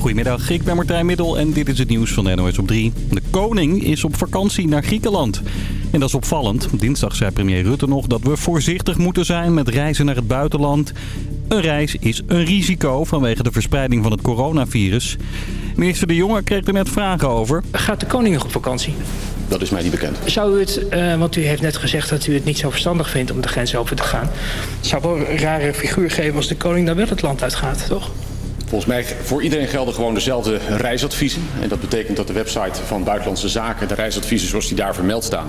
Goedemiddag, ik ben Martijn Middel en dit is het nieuws van NOS op 3. De koning is op vakantie naar Griekenland. En dat is opvallend. Dinsdag zei premier Rutte nog dat we voorzichtig moeten zijn met reizen naar het buitenland. Een reis is een risico vanwege de verspreiding van het coronavirus. Minister De Jonge kreeg er net vragen over. Gaat de koning nog op vakantie? Dat is mij niet bekend. Zou u het, uh, want u heeft net gezegd dat u het niet zo verstandig vindt om de grens over te gaan. Het zou wel een rare figuur geven als de koning dan wel het land uitgaat, toch? Volgens mij voor iedereen gelden gewoon dezelfde reisadviezen. En dat betekent dat de website van Buitenlandse Zaken, de reisadviezen zoals die daar vermeld staan,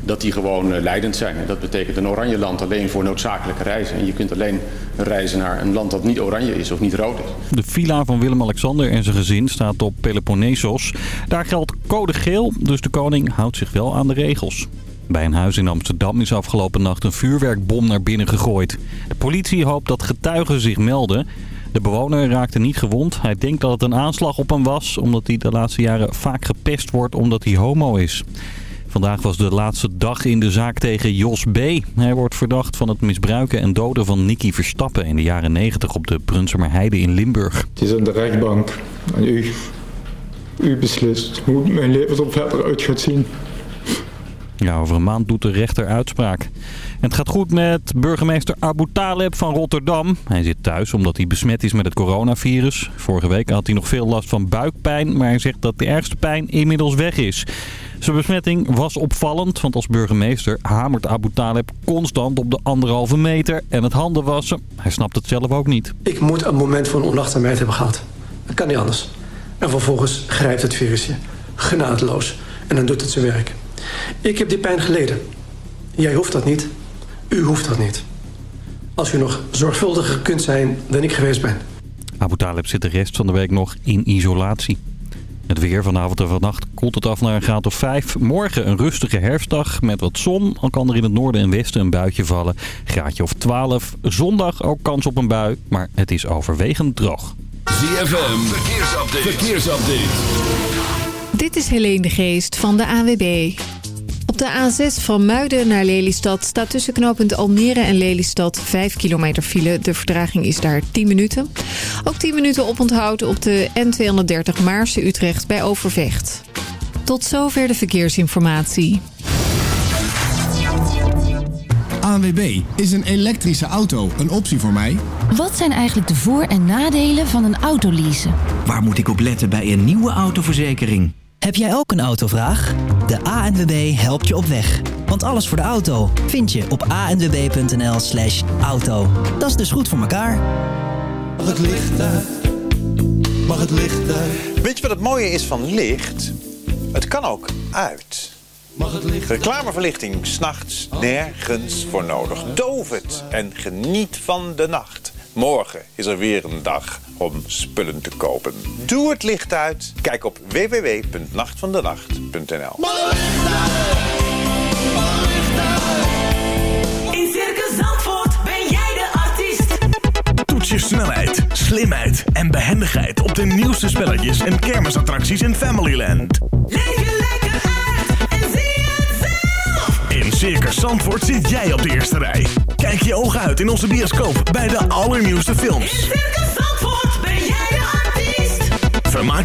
dat die gewoon uh, leidend zijn. En dat betekent een oranje land alleen voor noodzakelijke reizen. En je kunt alleen reizen naar een land dat niet oranje is of niet rood is. De villa van Willem-Alexander en zijn gezin staat op Peloponnesos. Daar geldt code geel, dus de koning houdt zich wel aan de regels. Bij een huis in Amsterdam is afgelopen nacht een vuurwerkbom naar binnen gegooid. De politie hoopt dat getuigen zich melden. De bewoner raakte niet gewond. Hij denkt dat het een aanslag op hem was, omdat hij de laatste jaren vaak gepest wordt omdat hij homo is. Vandaag was de laatste dag in de zaak tegen Jos B. Hij wordt verdacht van het misbruiken en doden van Nicky Verstappen in de jaren 90 op de Brunsumer Heide in Limburg. Het is aan de rechtbank en u, u beslist hoe mijn leven er verder uit gaat zien. Ja, over een maand doet de rechter uitspraak. Het gaat goed met burgemeester Abu Taleb van Rotterdam. Hij zit thuis omdat hij besmet is met het coronavirus. Vorige week had hij nog veel last van buikpijn, maar hij zegt dat de ergste pijn inmiddels weg is. Zijn besmetting was opvallend, want als burgemeester hamert Abu Taleb constant op de anderhalve meter en het handen wassen. Hij snapt het zelf ook niet. Ik moet een moment van onachtzaamheid hebben gehad. Dat kan niet anders. En vervolgens grijpt het virusje. Genadeloos. En dan doet het zijn werk. Ik heb die pijn geleden. Jij hoeft dat niet. U hoeft dat niet. Als u nog zorgvuldiger kunt zijn dan ik geweest ben. Abu Talib zit de rest van de week nog in isolatie. Het weer vanavond en vannacht koelt het af naar een graad of 5. Morgen een rustige herfstdag met wat zon. Al kan er in het noorden en westen een buitje vallen. Graadje of 12. Zondag ook kans op een bui, maar het is overwegend droog. ZFM, verkeersupdate. verkeersupdate. Dit is Helene de Geest van de AWB. Op de A6 van Muiden naar Lelystad staat tussen knooppunt Almere en Lelystad 5 kilometer file. De vertraging is daar 10 minuten. Ook 10 minuten oponthoud op de N230 Maarse-Utrecht bij Overvecht. Tot zover de verkeersinformatie. ANWB, is een elektrische auto een optie voor mij? Wat zijn eigenlijk de voor- en nadelen van een autoleasen? Waar moet ik op letten bij een nieuwe autoverzekering? Heb jij ook een autovraag? De ANWB helpt je op weg. Want alles voor de auto vind je op anwb.nl slash auto. Dat is dus goed voor elkaar. Mag het licht uit? Mag het licht uit? Weet je wat het mooie is van licht? Het kan ook uit. Mag het licht Reclameverlichting, s'nachts nergens voor nodig. Doof het en geniet van de nacht. Morgen is er weer een dag om spullen te kopen. Doe het licht uit. Kijk op www.nachtvandenacht.nl In Circus Zandvoort ben jij de artiest. Toets je snelheid, slimheid en behendigheid op de nieuwste spelletjes en kermisattracties in Familyland. Leef je lekker uit en zie het zelf. In Circus Zandvoort zit jij op de eerste rij. Kijk je ogen uit in onze bioscoop bij de allernieuwste films. In Circus Zandvoort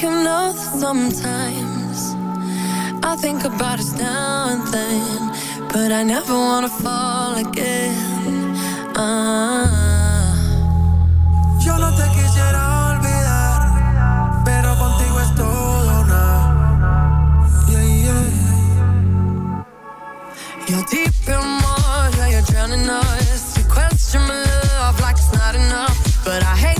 You know that sometimes I think about us now and then But I never wanna fall again ah. Yo no te quisiera olvidar Pero contigo es todo nada yeah, yeah. You're deep in water, you're drowning us You question my love like it's not enough But I hate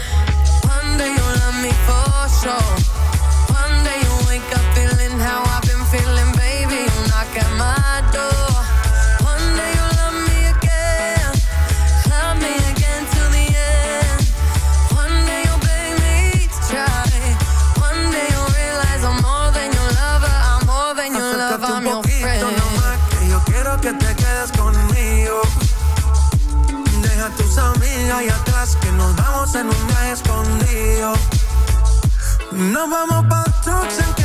en un escondido. Nos vamos pa' trucks en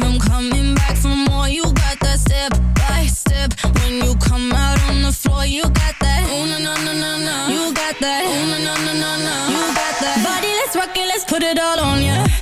I'm coming back for more. You got that step by step. When you come out on the floor, you got that. Oh no, no, no, no, no. You got that. Oh no, no, no, no, no. You got that. Body, let's rock it, let's put it all on ya.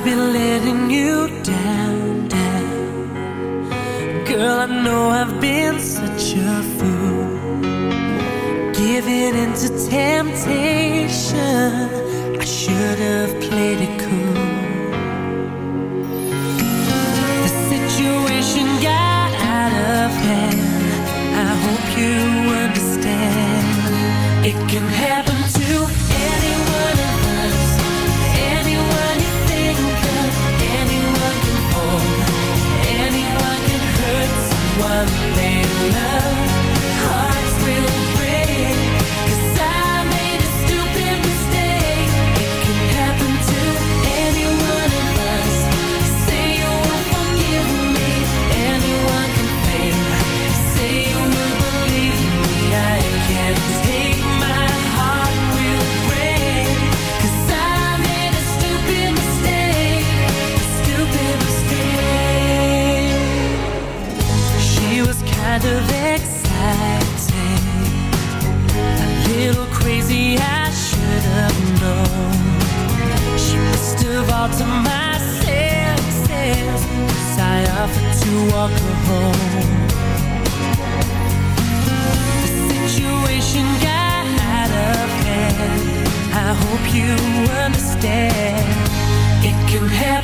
I've been letting you down, down. Girl, I know I've been such a fool. Giving into temptation, I should have played it to my senses Cause I offered to walk her home. The situation got out of hand. I hope you understand. It can help.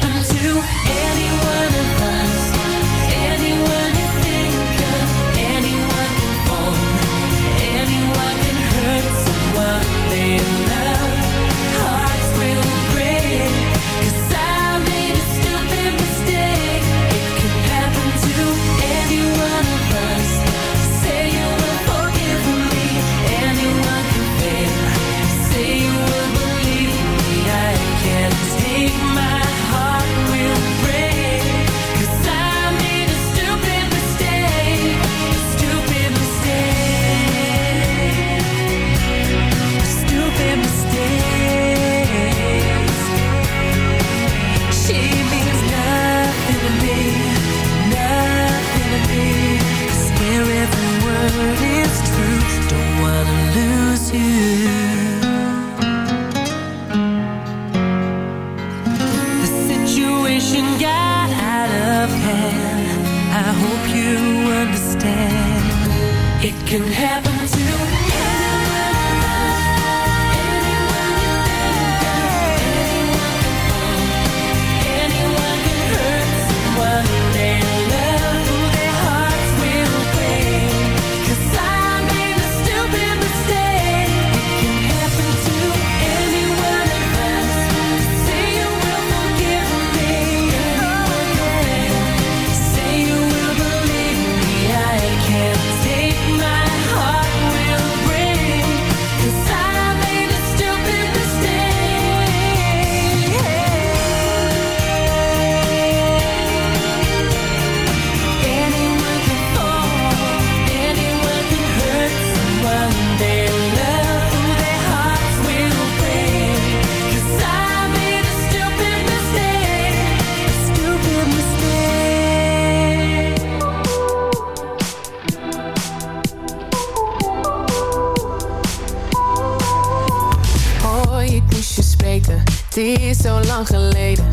Het is zo lang geleden.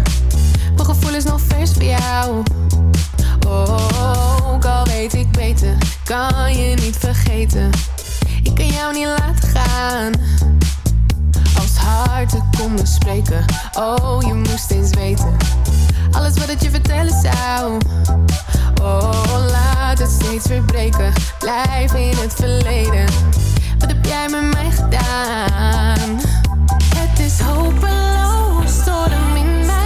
Mijn gevoel is nog vers voor jou. Oh, ook al weet ik beter, kan je niet vergeten. Ik kan jou niet laten gaan. Als harten konden spreken, oh je moest eens weten. Alles wat ik je vertellen zou. Oh, laat het steeds verbreken. Blijf in het verleden. Wat heb jij met mij gedaan? Het is hopeloos sort of midnight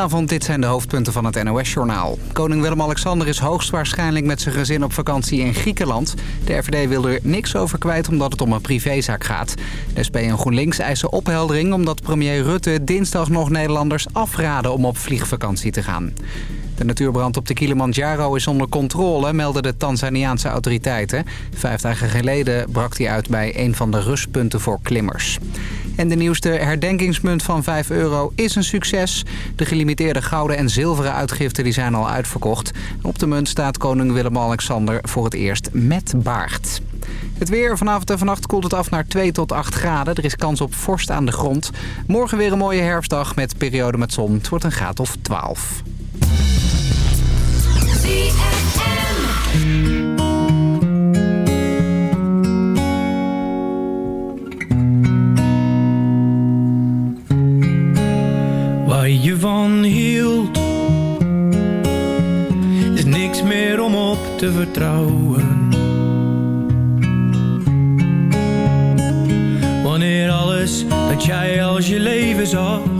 Goedenavond, dit zijn de hoofdpunten van het NOS-journaal. Koning Willem-Alexander is hoogstwaarschijnlijk met zijn gezin op vakantie in Griekenland. De RVD wil er niks over kwijt omdat het om een privézaak gaat. De SP en GroenLinks eisen opheldering omdat premier Rutte dinsdag nog Nederlanders afraden om op vliegvakantie te gaan. De natuurbrand op de Kilimanjaro is onder controle, melden de Tanzaniaanse autoriteiten. Vijf dagen geleden brak die uit bij een van de rustpunten voor klimmers. En de nieuwste herdenkingsmunt van 5 euro is een succes. De gelimiteerde gouden en zilveren uitgiften die zijn al uitverkocht. Op de munt staat koning Willem-Alexander voor het eerst met baard. Het weer. Vanavond en vannacht koelt het af naar 2 tot 8 graden. Er is kans op vorst aan de grond. Morgen weer een mooie herfstdag met periode met zon. Het wordt een graad of 12. Waar je van hield Is niks meer om op te vertrouwen. Wanneer alles dat jij als je leven zag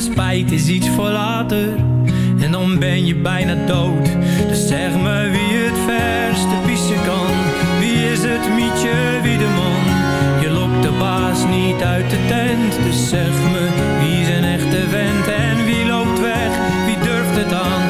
Spijt is iets voor later, en dan ben je bijna dood. Dus zeg me wie het verste pissen kan. Wie is het mietje, wie de man? Je lokt de baas niet uit de tent. Dus zeg me, wie is een echte vent? En wie loopt weg, wie durft het aan?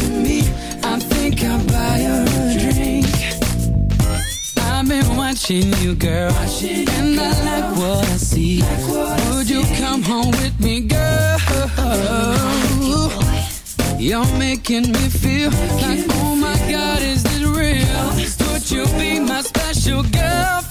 watching you, girl, and I like what I see. Would you come home with me, girl? You're making me feel like, oh my God, is this real? Would you be my special girlfriend,